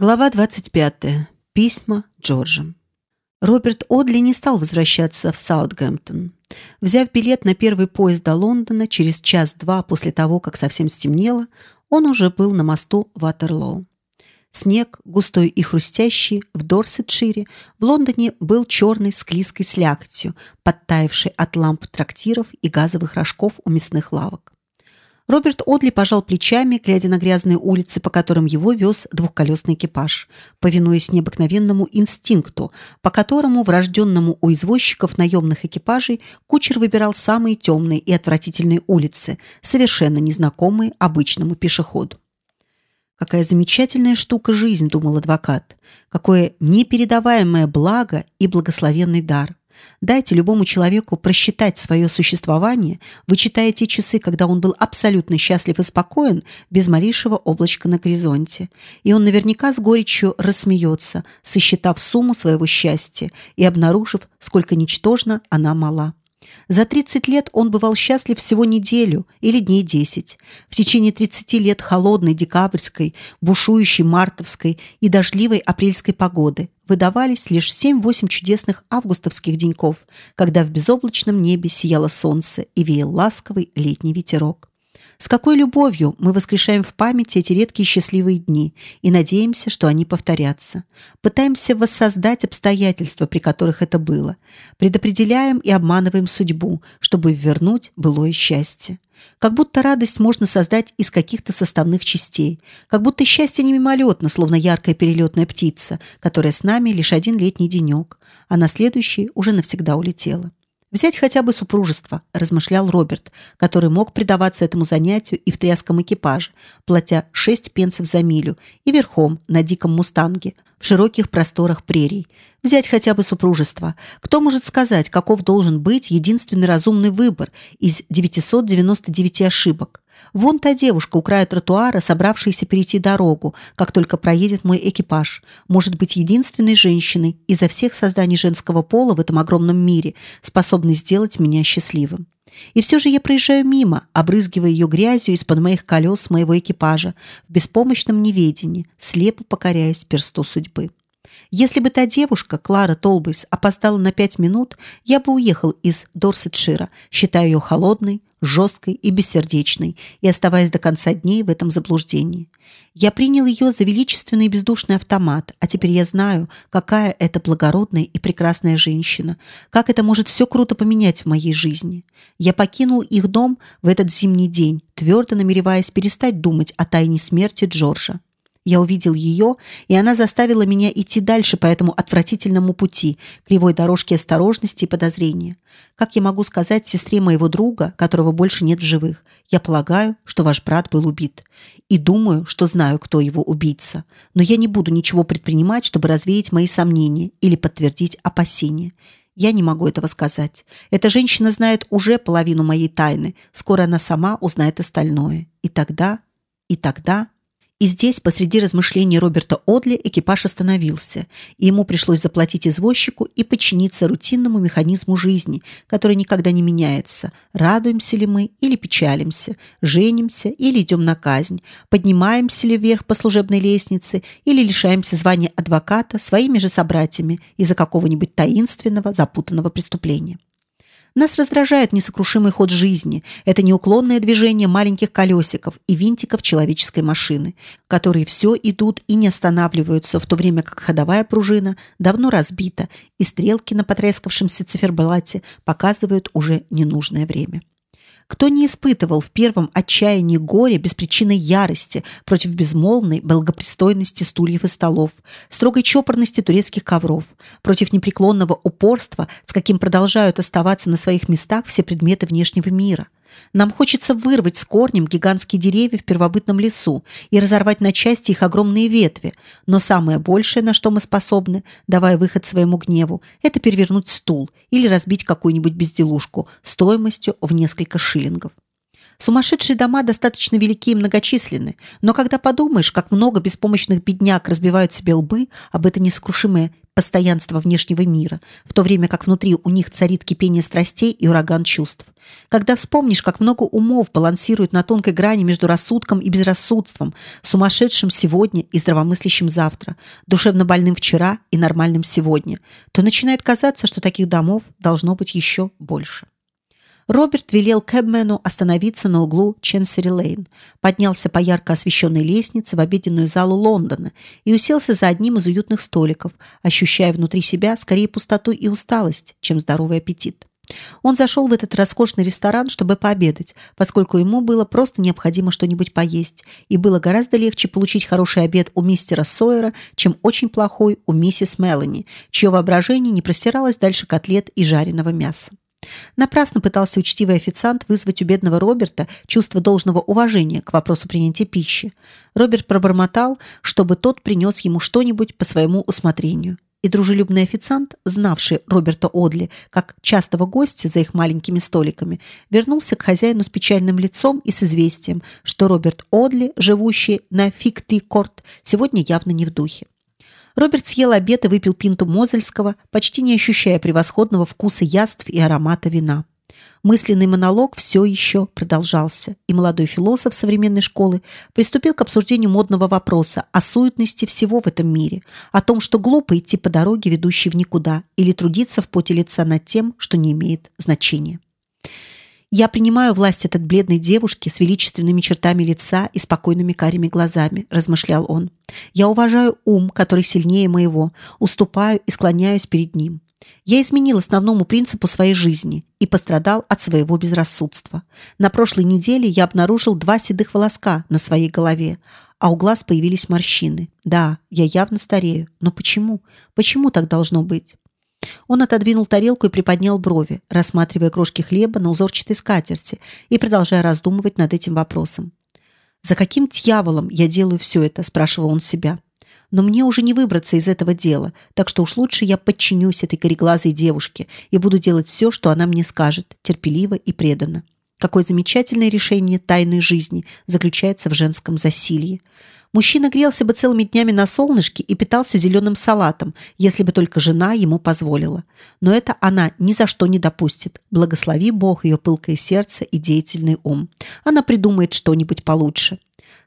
Глава 25. Письма Джорджа. Роберт Одли не стал возвращаться в Саутгемптон. Взяв билет на первый поезд до Лондона через час-два после того, как совсем стемнело, он уже был на мосту Ватерлоу. Снег, густой и хрустящий, в Дорсетшире, в Лондоне был черной склизкой слякотью, подтаявшей от ламп трактиров и газовых рожков у мясных лавок. Роберт Одли пожал плечами, глядя на грязные улицы, по которым его вез двухколесный экипаж, повинуясь необыкновенному инстинкту, по которому врожденному у извозчиков наемных экипажей кучер выбирал самые темные и отвратительные улицы, совершенно незнакомые обычному пешеходу. Какая замечательная штука жизнь, думал адвокат. Какое непередаваемое благо и благословенный дар. Дайте любому человеку просчитать свое существование, вычитая те часы, когда он был абсолютно счастлив и спокоен, без малейшего облачка на горизонте, и он наверняка с горечью рассмеется, сосчитав сумму своего счастья и обнаружив, сколько ничтожно она мала. За 30 лет он бывал счастлив всего неделю или дней 10. В течение 30 лет холодной декабрьской, бушующей мартовской и дождливой апрельской погоды выдавались лишь 7-8 чудесных августовских деньков, когда в безоблачном небе сияло солнце и веял ласковый летний ветерок. С какой любовью мы воскрешаем в памяти эти редкие счастливые дни и надеемся, что они повторятся. Пытаемся воссоздать обстоятельства, при которых это было. Предопределяем и обманываем судьбу, чтобы вернуть былое счастье. Как будто радость можно создать из каких-то составных частей. Как будто счастье не мимолетно, словно яркая перелетная птица, которая с нами лишь один летний денек, а на следующий уже навсегда улетела. Взять хотя бы супружество, размышлял Роберт, который мог предаваться этому занятию и в тряском экипаже, платя шесть пенсов за милю, и верхом на диком мустанге в широких просторах прерий. Взять хотя бы супружество. Кто может сказать, каков должен быть единственный разумный выбор из 999 ошибок? Вон та девушка у края тротуара, собравшаяся перейти дорогу, как только проедет мой экипаж, может быть единственной женщиной изо всех созданий женского пола в этом огромном мире, способной сделать меня счастливым. И все же я проезжаю мимо, обрызгивая ее грязью из-под моих колес моего экипажа, в беспомощном неведении, слепо покоряясь персту судьбы. Если бы та девушка, Клара Толбейс, опоздала на пять минут, я бы уехал из Дорсетшира, считая ее холодной, жесткой и бессердечной, и оставаясь до конца дней в этом заблуждении. Я принял ее за величественный бездушный автомат, а теперь я знаю, какая это благородная и прекрасная женщина, как это может все круто поменять в моей жизни. Я покинул их дом в этот зимний день, твердо намереваясь перестать думать о тайне смерти Джорджа. Я увидел ее, и она заставила меня идти дальше по этому отвратительному пути, кривой дорожке осторожности и подозрения. Как я могу сказать сестре моего друга, которого больше нет в живых? Я полагаю, что ваш брат был убит. И думаю, что знаю, кто его убийца. Но я не буду ничего предпринимать, чтобы развеять мои сомнения или подтвердить опасения. Я не могу этого сказать. Эта женщина знает уже половину моей тайны. Скоро она сама узнает остальное. И тогда, и тогда и здесь, посреди размышлений Роберта Одли, экипаж остановился, и ему пришлось заплатить извозчику и подчиниться рутинному механизму жизни, который никогда не меняется. Радуемся ли мы или печалимся, женимся или идем на казнь, поднимаемся ли вверх по служебной лестнице или лишаемся звания адвоката своими же собратьями из-за какого-нибудь таинственного, запутанного преступления. Нас раздражает несокрушимый ход жизни, это неуклонное движение маленьких колесиков и винтиков человеческой машины, которые все идут и не останавливаются, в то время как ходовая пружина давно разбита, и стрелки на потрескавшемся циферблате показывают уже ненужное время. Кто не испытывал в первом отчаянии горя без причины ярости против безмолвной благопристойности стульев и столов, строгой чопорности турецких ковров, против непреклонного упорства, с каким продолжают оставаться на своих местах все предметы внешнего мира – нам хочется вырвать с корнем гигантские деревья в первобытном лесу и разорвать на части их огромные ветви, но самое большее, на что мы способны, давая выход своему гневу, это перевернуть стул или разбить какую-нибудь безделушку стоимостью в несколько шиллингов. Сумасшедшие дома достаточно велики и многочисленны, но когда подумаешь, как много беспомощных бедняк разбивают себе лбы об это несокрушимое постоянство внешнего мира, в то время как внутри у них царит кипение страстей и ураган чувств. Когда вспомнишь, как много умов балансирует на тонкой грани между рассудком и безрассудством, сумасшедшим сегодня и здравомыслящим завтра, душевно больным вчера и нормальным сегодня, то начинает казаться, что таких домов должно быть еще больше. Роберт велел кэбмену остановиться на углу Ченсери-Лейн, поднялся по ярко освещенной лестнице в обеденную залу Лондона и уселся за одним из уютных столиков, ощущая внутри себя скорее пустоту и усталость, чем здоровый аппетит. Он зашел в этот роскошный ресторан, чтобы пообедать, поскольку ему было просто необходимо что-нибудь поесть, и было гораздо легче получить хороший обед у мистера Сойера, чем очень плохой у миссис Мелани, чье воображение не простиралось дальше котлет и жареного мяса. Напрасно пытался учтивый официант вызвать у бедного Роберта чувство должного уважения к вопросу принятия пищи. Роберт пробормотал, чтобы тот принес ему что-нибудь по своему усмотрению. И дружелюбный официант, знавший Роберта Одли как частого гостя за их маленькими столиками, вернулся к хозяину с печальным лицом и с известием, что Роберт Одли, живущий на Фикти-Корт, сегодня явно не в духе. Роберт съел обед и выпил пинту Мозельского, почти не ощущая превосходного вкуса яств и аромата вина. Мысленный монолог все еще продолжался, и молодой философ современной школы приступил к обсуждению модного вопроса о суетности всего в этом мире, о том, что глупо идти по дороге, ведущей в никуда, или трудиться в поте лица над тем, что не имеет значения. Я принимаю власть от бледной девушки с величественными чертами лица и спокойными карими глазами, размышлял он. Я уважаю ум, который сильнее моего, уступаю и склоняюсь перед ним. Я изменил основному принципу своей жизни и пострадал от своего безрассудства. На прошлой неделе я обнаружил два седых волоска на своей голове, а у глаз появились морщины. Да, я явно старею, но почему? Почему так должно быть? Он отодвинул тарелку и приподнял брови, рассматривая крошки хлеба на узорчатой скатерти и продолжая раздумывать над этим вопросом. За каким дьяволом я делаю все это, спрашивал он себя. Но мне уже не выбраться из этого дела, так что уж лучше я подчинюсь этой кореглазой девушке и буду делать все, что она мне скажет, терпеливо и преданно. Какое замечательное решение тайной жизни заключается в женском засилье. Мужчина грелся бы целыми днями на солнышке и питался зеленым салатом, если бы только жена ему позволила. Но это она ни за что не допустит. Благослови Бог ее пылкое сердце и деятельный ум. Она придумает что-нибудь получше.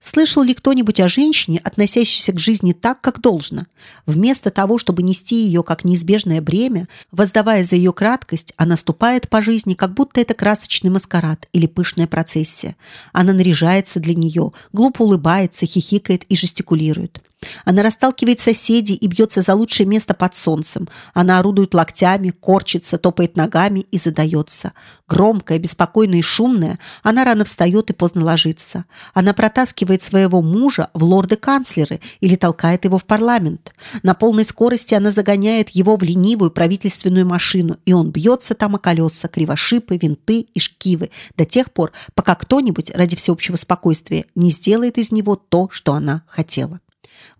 Слышал ли кто-нибудь о женщине, относящейся к жизни так, как должно? Вместо того, чтобы нести ее как неизбежное бремя, воздавая за ее краткость, она ступает по жизни, как будто это красочный маскарад или пышная процессия. Она наряжается для нее, глупо улыбается, хихикает и жестикулирует. Она расталкивает соседей и бьется за лучшее место под солнцем. Она орудует локтями, корчится, топает ногами и задается. Громкая, беспокойная и шумная, она рано встает и поздно ложится. Она протаскивает своего мужа в лорды-канцлеры или толкает его в парламент. На полной скорости она загоняет его в ленивую правительственную машину, и он бьется там о колеса, кривошипы, винты и шкивы до тех пор, пока кто-нибудь ради всеобщего спокойствия не сделает из него то, что она хотела.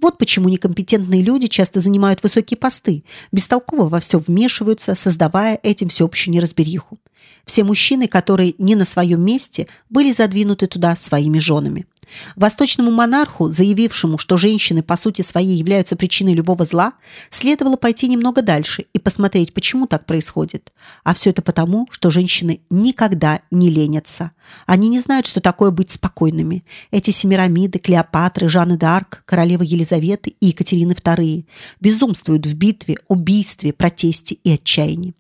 Вот почему некомпетентные люди часто занимают высокие посты, бестолково во все вмешиваются, создавая этим всеобщую неразбериху. Все мужчины, которые не на своем месте, были задвинуты туда своими женами. Восточному монарху, заявившему, что женщины по сути своей являются причиной любого зла, следовало пойти немного дальше и посмотреть, почему так происходит. А все это потому, что женщины никогда не ленятся. Они не знают, что такое быть спокойными. Эти Семирамиды, Клеопатры, Жанны д'Арк, королевы Елизаветы и Екатерины II безумствуют в битве, убийстве, протесте и отчаянии.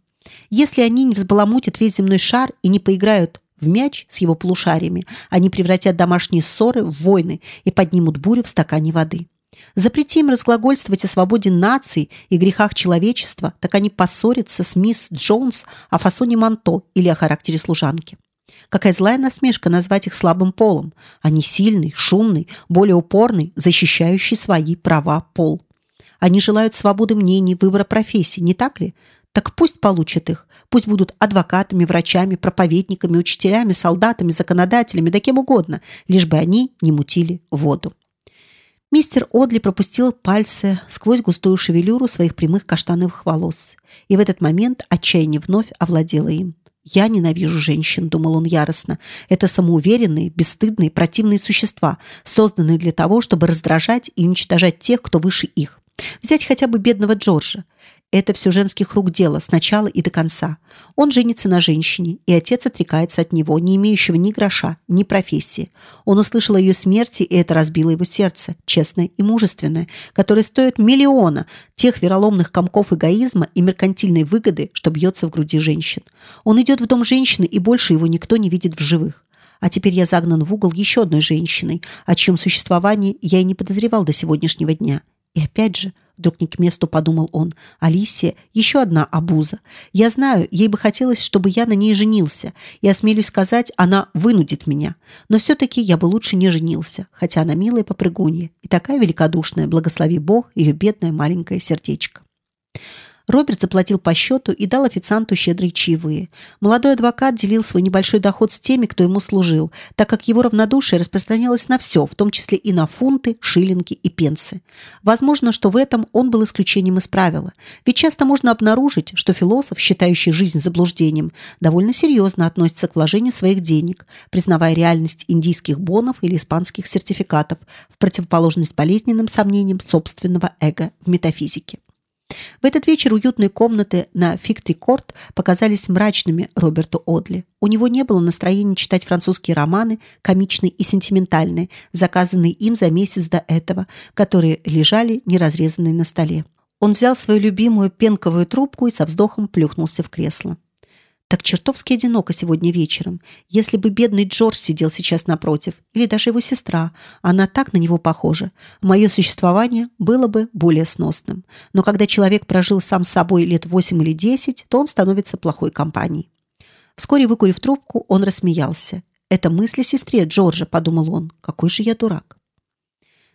Если они не взбаламутят весь земной шар и не поиграют в мяч с его полушариями, они превратят домашние ссоры в войны и поднимут бурю в стакане воды. Запрети им разглагольствовать о свободе наций и грехах человечества, так они поссорятся с мисс Джонс о фасоне манто или о характере служанки. Какая злая насмешка назвать их слабым полом. Они сильный, шумный, более упорный, защищающий свои права пол. Они желают свободы мнений, выбора профессии, не так ли? Так пусть получат их. Пусть будут адвокатами, врачами, проповедниками, учителями, солдатами, законодателями, да кем угодно, лишь бы они не мутили воду. Мистер Одли пропустил пальцы сквозь густую шевелюру своих прямых каштановых волос, и в этот момент отчаяние вновь овладело им. «Я ненавижу женщин», — думал он яростно. «Это самоуверенные, бесстыдные, противные существа, созданные для того, чтобы раздражать и уничтожать тех, кто выше их. Взять хотя бы бедного Джорджа. Это все женских рук дело, с начала и до конца. Он женится на женщине, и отец отрекается от него, не имеющего ни гроша, ни профессии. Он услышал о ее смерти, и это разбило его сердце, честное и мужественное, которое стоит миллиона тех вероломных комков эгоизма и меркантильной выгоды, что бьется в груди женщин. Он идет в дом женщины, и больше его никто не видит в живых. А теперь я загнан в угол еще одной женщиной, о чьем существовании я и не подозревал до сегодняшнего дня. И опять же, вдруг не к месту подумал он, Алисия еще одна обуза. Я знаю, ей бы хотелось, чтобы я на ней женился. И осмелюсь сказать, она вынудит меня. Но все-таки я бы лучше не женился, хотя она милая попрыгунья и такая великодушная, благослови Бог ее бедное маленькое сердечко. Роберт заплатил по счету и дал официанту щедрые чаевые. Молодой адвокат делил свой небольшой доход с теми, кто ему служил, так как его равнодушие распространялось на все, в том числе и на фунты, шиллинги и пенсы. Возможно, что в этом он был исключением из правила. Ведь часто можно обнаружить, что философ, считающий жизнь заблуждением, довольно серьезно относится к вложению своих денег, признавая реальность индийских бонов или испанских сертификатов в противоположность болезненным сомнениям собственного эго в метафизике. В этот вечер уютные комнаты на Фиктри-Корт показались мрачными Роберту Одли. У него не было настроения читать французские романы, комичные и сентиментальные, заказанные им за месяц до этого, которые лежали неразрезанные на столе. Он взял свою любимую пенковую трубку и со вздохом плюхнулся в кресло. Так чертовски одиноко сегодня вечером. Если бы бедный Джордж сидел сейчас напротив, или даже его сестра, она так на него похожа, мое существование было бы более сносным. Но когда человек прожил сам с собой лет восемь или десять, то он становится плохой компанией. Вскоре, выкурив трубку, он рассмеялся. «Это мысли сестре Джорджа», — подумал он. «Какой же я дурак».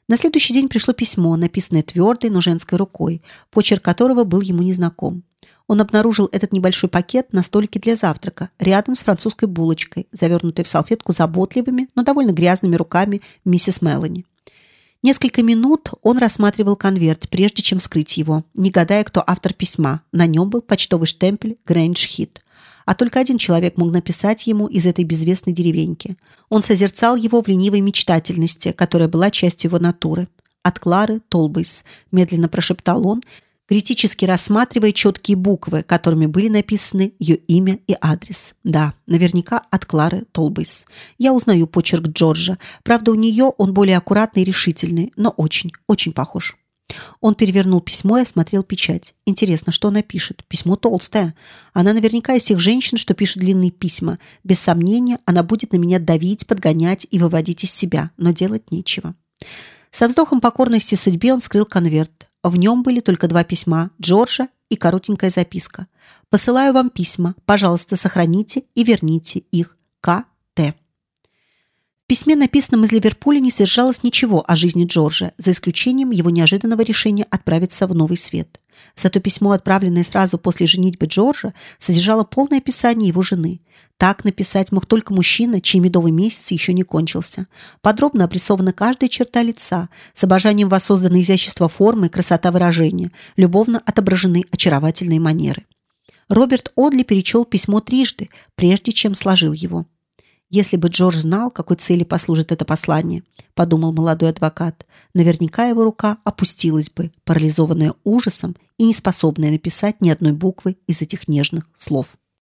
На следующий день пришло письмо, написанное твердой, но женской рукой, почерк которого был ему незнаком. Он обнаружил этот небольшой пакет на столике для завтрака, рядом с французской булочкой, завернутой в салфетку заботливыми, но довольно грязными руками миссис Мелани. Несколько минут он рассматривал конверт, прежде чем вскрыть его, не гадая, кто автор письма. На нем был почтовый штемпель Грэндж Хит. А только один человек мог написать ему из этой безвестной деревеньки. Он созерцал его в ленивой мечтательности, которая была частью его натуры. От Клары Толбейс, медленно прошептал он, критически рассматривая четкие буквы, которыми были написаны ее имя и адрес. Да, наверняка от Клары Толбейс. Я узнаю почерк Джорджа. Правда, у нее он более аккуратный и решительный, но очень, очень похож. Он перевернул письмо и осмотрел печать. Интересно, что она пишет? Письмо толстое. Она наверняка из тех женщин, что пишут длинные письма. Без сомнения, она будет на меня давить, подгонять и выводить из себя, но делать нечего. Со вздохом покорности судьбе он вскрыл конверт. В нем были только два письма Джорджа и коротенькая записка. «Посылаю вам письма. Пожалуйста, сохраните и верните их. К.Т.» Письме, написанном из Ливерпуля, не содержалось ничего о жизни Джорджа, за исключением его неожиданного решения отправиться в Новый Свет. Зато письмо, отправленное сразу после женитьбы Джорджа, содержало полное описание его жены. Так написать мог только мужчина, чей медовый месяц еще не кончился. Подробно обрисована каждая черта лица, с обожанием воссозданы изящество формы и красота выражения, любовно отображены очаровательные манеры. Роберт Одли перечел письмо трижды, прежде чем сложил его. Если бы Джордж знал, какой цели послужит это послание, подумал молодой адвокат, наверняка его рука опустилась бы, парализованная ужасом и неспособная написать ни одной буквы из этих нежных слов.